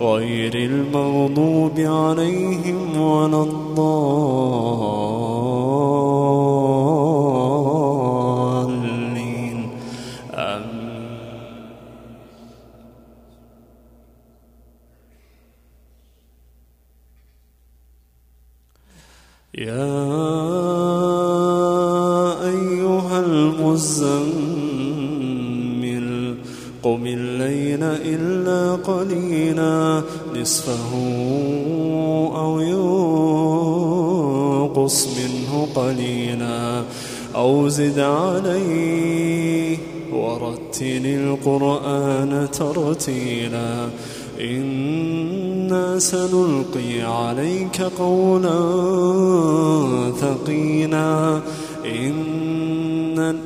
غير المغضوب عليهم ولا الضالين. يا أيها المزمل قم الليل إلا قليلا نصفه أو ينقص منه قليلا. أو زد عليه ورتل القرآن ترتيلا. إنا سنلقي عليك قولا ثقيلا. إن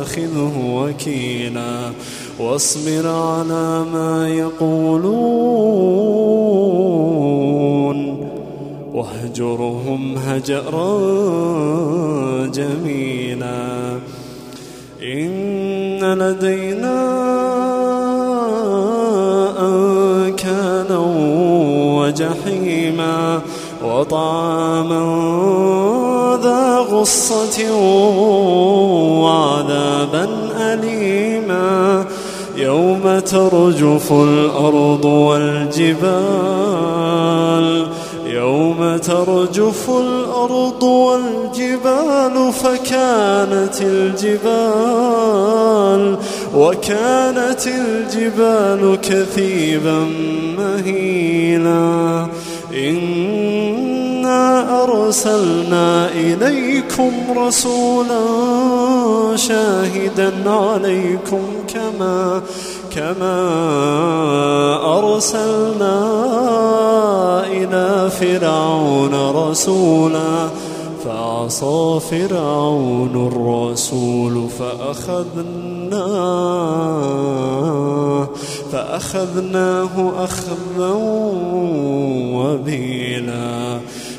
فاتخذه وكيلا. واصبر على ما يقولون. واهجرهم هجرا جميلا. إن لدينا أنكالا وجحيما. وطعاما ذا غصة وعذابا أليما يوم ترجف الأرض والجبال يوم ترجف الأرض والجبال فكانت الجبال وكانت الجبال كثيبا مهيلا إنا أرسلنا إليكم رسولا شاهدا عليكم كما كما أرسلنا إلى فرعون رسولا فعصى فرعون الرسول فأخذناه فأخذناه أخذا وبيلا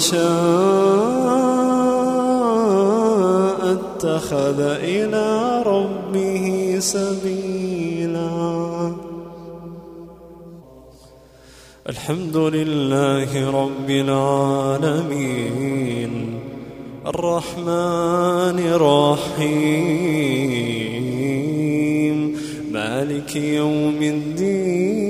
شاء اتخذ إلى ربه سبيلا. الحمد لله رب العالمين. الرحمن الرحيم. مالك يوم الدين.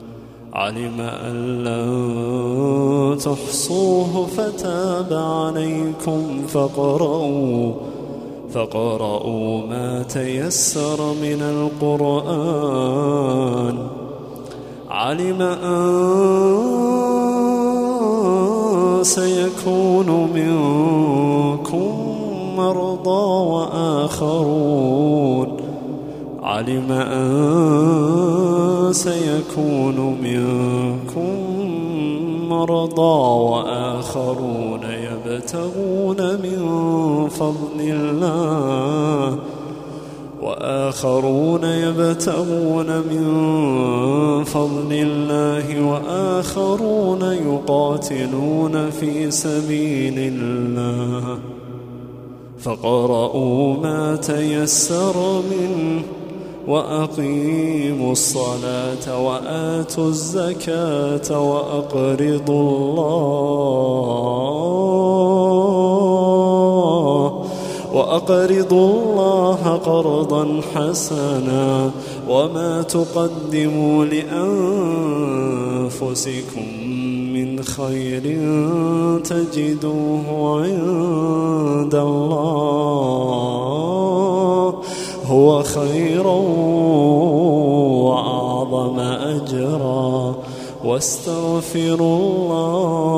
علم أن لن تحصوه فتاب عليكم فاقرؤوا فاقرؤوا ما تيسر من القرآن. علم أن سيكون منكم مرضى وآخرون. علم أن سيكون منكم مرضى وآخرون يبتغون من فضل الله وآخرون يبتغون من فضل الله وآخرون يقاتلون في سبيل الله فقرؤوا ما تيسر منه وأقيموا الصلاة وآتوا الزكاة وأقرضوا الله وأقرضوا الله قرضا حسنا وما تقدموا لأنفسكم من خير تجدوه عند الله هو خيرا واستغفروا الله.